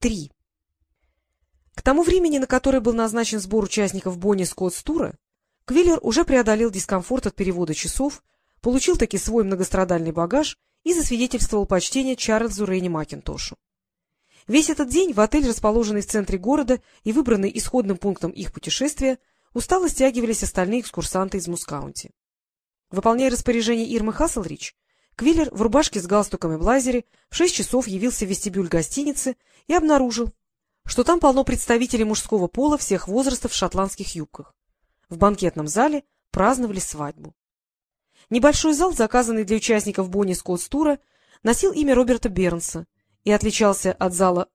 Три. К тому времени, на которое был назначен сбор участников Бонни Скотт тура, Квиллер уже преодолел дискомфорт от перевода часов, получил таки свой многострадальный багаж и засвидетельствовал почтение Чарльзу Рейни Макинтошу. Весь этот день в отель, расположенный в центре города и выбранный исходным пунктом их путешествия, устало стягивались остальные экскурсанты из Мускаунти. Выполняя распоряжение Ирмы Хасселрич, Квиллер в рубашке с галстуком и блазере в шесть часов явился в вестибюль гостиницы и обнаружил, что там полно представителей мужского пола всех возрастов в шотландских юбках. В банкетном зале праздновали свадьбу. Небольшой зал, заказанный для участников Бонни Скотт-тура, носил имя Роберта Бернса и отличался от зала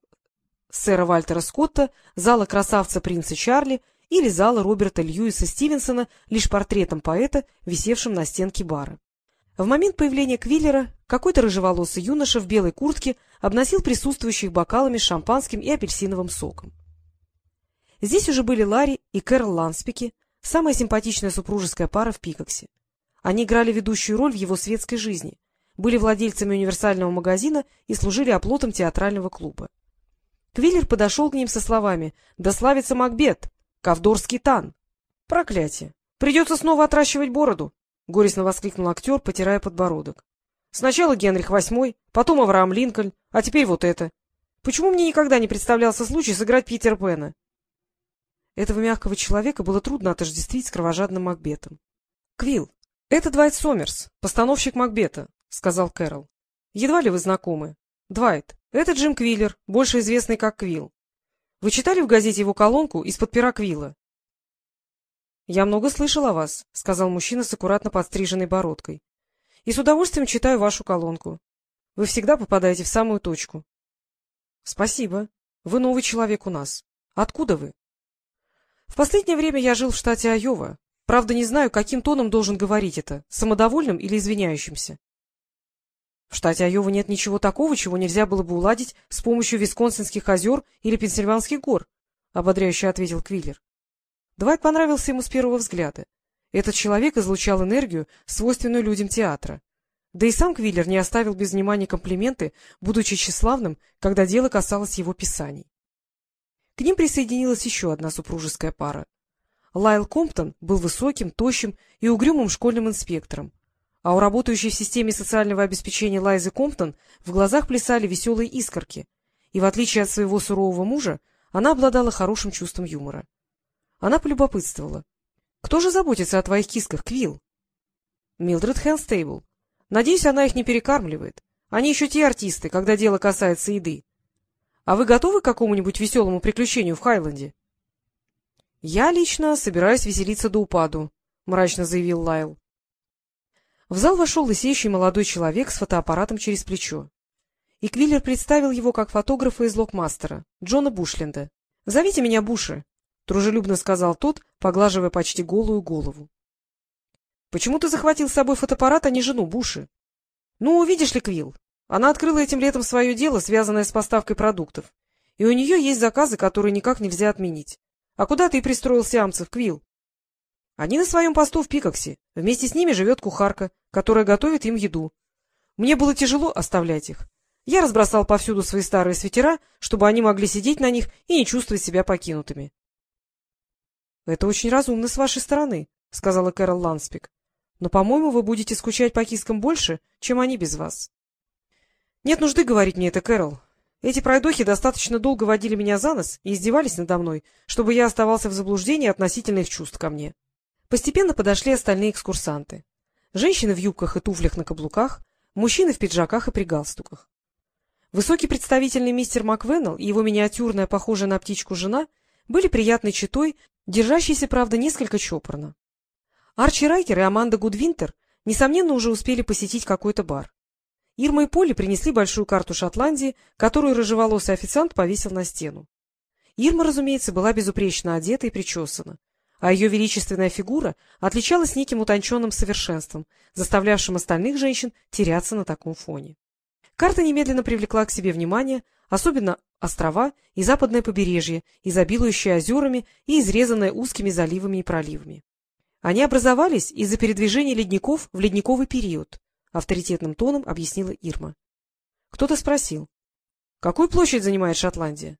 сэра Вальтера Скотта, зала красавца принца Чарли или зала Роберта Льюиса Стивенсона лишь портретом поэта, висевшим на стенке бара. В момент появления Квиллера какой-то рыжеволосый юноша в белой куртке обносил присутствующих бокалами с шампанским и апельсиновым соком. Здесь уже были Ларри и Кэрол Ланспики, самая симпатичная супружеская пара в Пикоксе. Они играли ведущую роль в его светской жизни, были владельцами универсального магазина и служили оплотом театрального клуба. Квиллер подошел к ним со словами «Да славится Макбет! Ковдорский тан!» Проклятие! Придется снова отращивать бороду! — горестно воскликнул актер, потирая подбородок. — Сначала Генрих VIII, потом Авраам Линкольн, а теперь вот это. Почему мне никогда не представлялся случай сыграть Питер Пэна? Этого мягкого человека было трудно отождествить с кровожадным Макбетом. — Квилл, это Двайт Сомерс, постановщик Макбета, — сказал Кэрол. — Едва ли вы знакомы. Двайт, это Джим Квиллер, больше известный как Квилл. Вы читали в газете его колонку из-под пера Квилла? — Я много слышал о вас, — сказал мужчина с аккуратно подстриженной бородкой. — И с удовольствием читаю вашу колонку. Вы всегда попадаете в самую точку. — Спасибо. Вы новый человек у нас. Откуда вы? — В последнее время я жил в штате Айова. Правда, не знаю, каким тоном должен говорить это, самодовольным или извиняющимся. — В штате Айова нет ничего такого, чего нельзя было бы уладить с помощью Висконсинских озер или Пенсильванских гор, — ободряюще ответил Квиллер. Двайт понравился ему с первого взгляда. Этот человек излучал энергию, свойственную людям театра. Да и сам Квиллер не оставил без внимания комплименты, будучи тщеславным, когда дело касалось его писаний. К ним присоединилась еще одна супружеская пара. Лайл Комптон был высоким, тощим и угрюмым школьным инспектором, а у работающей в системе социального обеспечения Лайзы Комптон в глазах плясали веселые искорки, и, в отличие от своего сурового мужа, она обладала хорошим чувством юмора. Она полюбопытствовала. — Кто же заботится о твоих кисках, Квилл? — Милдред Хэнстейбл. Надеюсь, она их не перекармливает. Они еще те артисты, когда дело касается еды. А вы готовы к какому-нибудь веселому приключению в Хайленде? — Я лично собираюсь веселиться до упаду, — мрачно заявил Лайл. В зал вошел лысеющий молодой человек с фотоаппаратом через плечо. И Квиллер представил его как фотографа из Локмастера, Джона Бушленда. — Зовите меня Буши. — дружелюбно сказал тот, поглаживая почти голую голову. — Почему ты захватил с собой фотоаппарат, а не жену Буши? — Ну, видишь ли, Квилл, она открыла этим летом свое дело, связанное с поставкой продуктов, и у нее есть заказы, которые никак нельзя отменить. А куда ты пристроил сиамцев, Квилл? Они на своем посту в Пикоксе. Вместе с ними живет кухарка, которая готовит им еду. Мне было тяжело оставлять их. Я разбросал повсюду свои старые свитера, чтобы они могли сидеть на них и не чувствовать себя покинутыми. — Это очень разумно с вашей стороны, — сказала Кэрол Ланспик. — Но, по-моему, вы будете скучать по кискам больше, чем они без вас. — Нет нужды говорить мне это, Кэрол. Эти пройдохи достаточно долго водили меня за нос и издевались надо мной, чтобы я оставался в заблуждении относительно их чувств ко мне. Постепенно подошли остальные экскурсанты. Женщины в юбках и туфлях на каблуках, мужчины в пиджаках и при галстуках. Высокий представительный мистер Маквеннелл и его миниатюрная, похожая на птичку жена были приятной читой держащийся, правда, несколько чопорно. Арчи Райкер и Аманда Гудвинтер, несомненно, уже успели посетить какой-то бар. Ирма и Поли принесли большую карту Шотландии, которую рыжеволосый официант повесил на стену. Ирма, разумеется, была безупречно одета и причесана, а ее величественная фигура отличалась неким утонченным совершенством, заставлявшим остальных женщин теряться на таком фоне. Карта немедленно привлекла к себе внимание, особенно острова и западное побережье, изобилующее озерами и изрезанное узкими заливами и проливами. Они образовались из-за передвижения ледников в ледниковый период, авторитетным тоном объяснила Ирма. Кто-то спросил. — Какую площадь занимает Шотландия?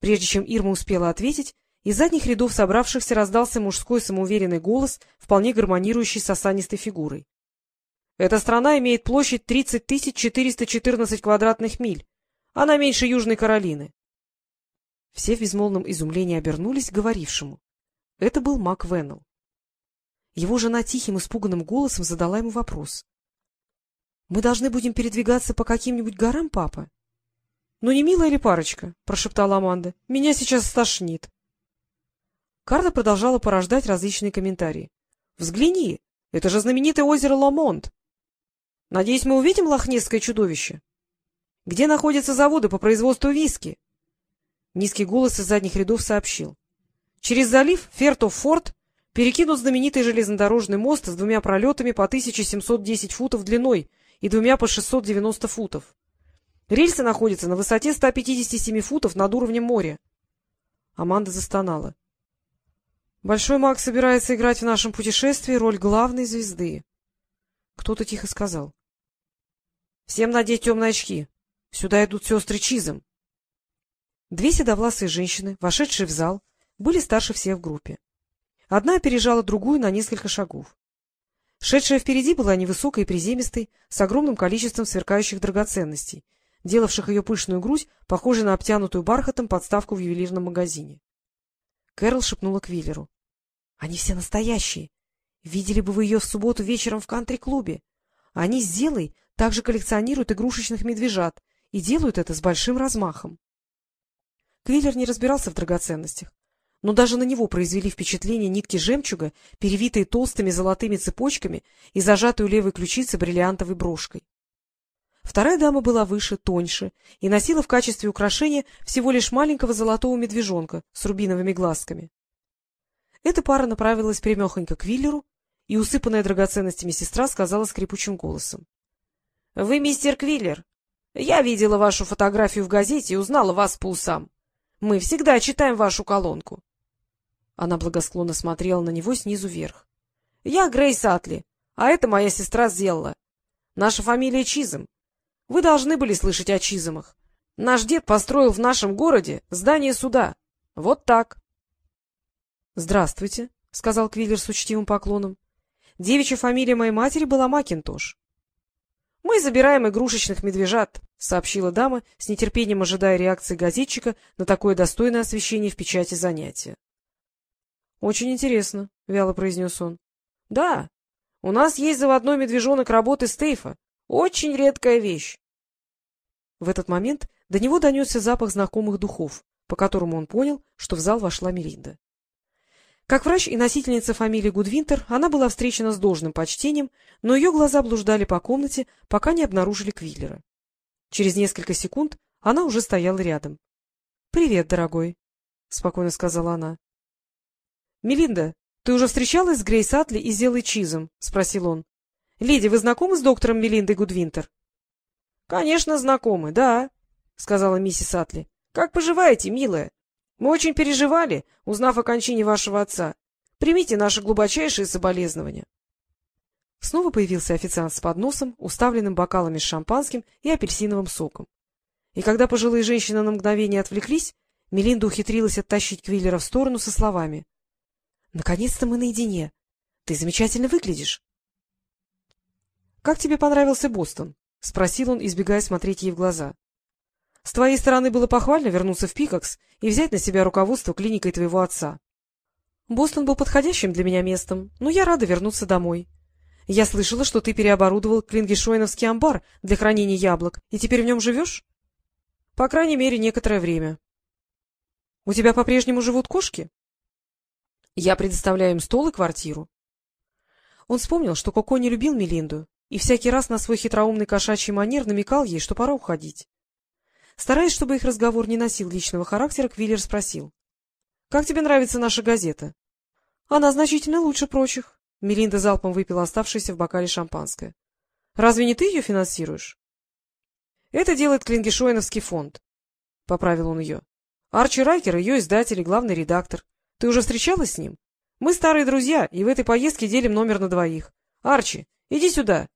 Прежде чем Ирма успела ответить, из задних рядов собравшихся раздался мужской самоуверенный голос, вполне гармонирующий с осанистой фигурой. — Эта страна имеет площадь 30 414 квадратных миль. Она меньше Южной Каролины. Все в безмолвном изумлении обернулись к говорившему. Это был Мак Веннелл. Его жена тихим, испуганным голосом задала ему вопрос. — Мы должны будем передвигаться по каким-нибудь горам, папа? — Ну, не милая ли парочка? — прошептала Аманда. — Меня сейчас стошнит. Карла продолжала порождать различные комментарии. — Взгляни, это же знаменитое озеро Ламонт. Надеюсь, мы увидим лохнесское чудовище? Где находятся заводы по производству виски? Низкий голос из задних рядов сообщил. Через залив Фертов-Форт перекинут знаменитый железнодорожный мост с двумя пролетами по 1710 футов длиной и двумя по 690 футов. Рельсы находятся на высоте 157 футов над уровнем моря. Аманда застонала. Большой маг собирается играть в нашем путешествии роль главной звезды. Кто-то тихо сказал. — Всем надеть темные очки. Сюда идут сестры Чизом. Две седовласые женщины, вошедшие в зал, были старше всех в группе. Одна опережала другую на несколько шагов. Шедшая впереди была невысокой и приземистой, с огромным количеством сверкающих драгоценностей, делавших ее пышную грудь похожей на обтянутую бархатом подставку в ювелирном магазине. Кэрол шепнула Квиллеру. — Они все настоящие. Видели бы вы ее в субботу вечером в кантри-клубе. Они с Зелой также коллекционируют игрушечных медвежат и делают это с большим размахом. Квиллер не разбирался в драгоценностях, но даже на него произвели впечатление нитки жемчуга, перевитые толстыми золотыми цепочками и зажатую левой ключицей бриллиантовой брошкой. Вторая дама была выше, тоньше и носила в качестве украшения всего лишь маленького золотого медвежонка с рубиновыми глазками. Эта пара направилась прямехонько к Виллеру, и усыпанная драгоценностями сестра сказала скрипучим голосом. — Вы мистер Квиллер. Я видела вашу фотографию в газете и узнала вас по усам. Мы всегда читаем вашу колонку. Она благосклонно смотрела на него снизу вверх. — Я Грейс Атли, а это моя сестра Зелла. Наша фамилия Чизом. Вы должны были слышать о Чизомах. Наш дед построил в нашем городе здание суда. Вот так. — Здравствуйте, — сказал Квиллер с учтивым поклоном. — Девичья фамилия моей матери была Макинтош. — Мы забираем игрушечных медвежат, — сообщила дама, с нетерпением ожидая реакции газетчика на такое достойное освещение в печати занятия. — Очень интересно, — вяло произнес он. — Да, у нас есть заводной медвежонок работы Стейфа. Очень редкая вещь. В этот момент до него донесся запах знакомых духов, по которому он понял, что в зал вошла Мелинда. Как врач и носительница фамилии Гудвинтер, она была встречена с должным почтением, но ее глаза блуждали по комнате, пока не обнаружили Квиллера. Через несколько секунд она уже стояла рядом. — Привет, дорогой, — спокойно сказала она. — Мелинда, ты уже встречалась с Грейс Атли и Зелой Чизом? — спросил он. — Леди, вы знакомы с доктором Мелиндой Гудвинтер? — Конечно, знакомы, да, — сказала миссис Атли. — Как поживаете, милая? Мы очень переживали, узнав о кончине вашего отца. Примите наши глубочайшие соболезнования. Снова появился официант с подносом, уставленным бокалами с шампанским и апельсиновым соком. И когда пожилые женщины на мгновение отвлеклись, Мелинда ухитрилась оттащить Квиллера в сторону со словами. — Наконец-то мы наедине. Ты замечательно выглядишь. — Как тебе понравился Бостон? — спросил он, избегая смотреть ей в глаза. С твоей стороны было похвально вернуться в Пикакс и взять на себя руководство клиникой твоего отца. Бостон был подходящим для меня местом, но я рада вернуться домой. Я слышала, что ты переоборудовал Клингишойновский амбар для хранения яблок, и теперь в нем живешь? По крайней мере, некоторое время. У тебя по-прежнему живут кошки? Я предоставляю им стол и квартиру. Он вспомнил, что Коко не любил Мелинду, и всякий раз на свой хитроумный кошачий манер намекал ей, что пора уходить. Стараясь, чтобы их разговор не носил личного характера, Квиллер спросил. — Как тебе нравится наша газета? — Она значительно лучше прочих. Мелинда залпом выпила оставшееся в бокале шампанское. — Разве не ты ее финансируешь? — Это делает Клингишойновский фонд, — поправил он ее. — Арчи Райкер — ее издатель и главный редактор. Ты уже встречалась с ним? Мы старые друзья, и в этой поездке делим номер на двоих. Арчи, иди сюда.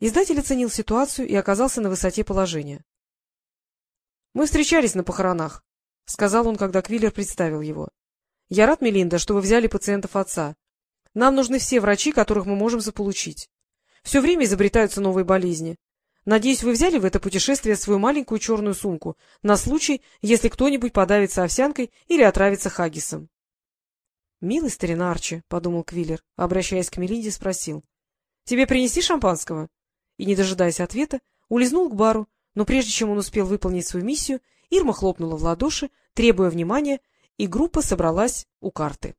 Издатель оценил ситуацию и оказался на высоте положения. Мы встречались на похоронах, — сказал он, когда Квиллер представил его. — Я рад, Мелинда, что вы взяли пациентов отца. Нам нужны все врачи, которых мы можем заполучить. Все время изобретаются новые болезни. Надеюсь, вы взяли в это путешествие свою маленькую черную сумку на случай, если кто-нибудь подавится овсянкой или отравится хагисом. — Милый старина Арчи, — подумал Квиллер, обращаясь к Мелинде, спросил. — Тебе принести шампанского? И, не дожидаясь ответа, улизнул к бару, но прежде чем он успел выполнить свою миссию, Ирма хлопнула в ладоши, требуя внимания, и группа собралась у карты.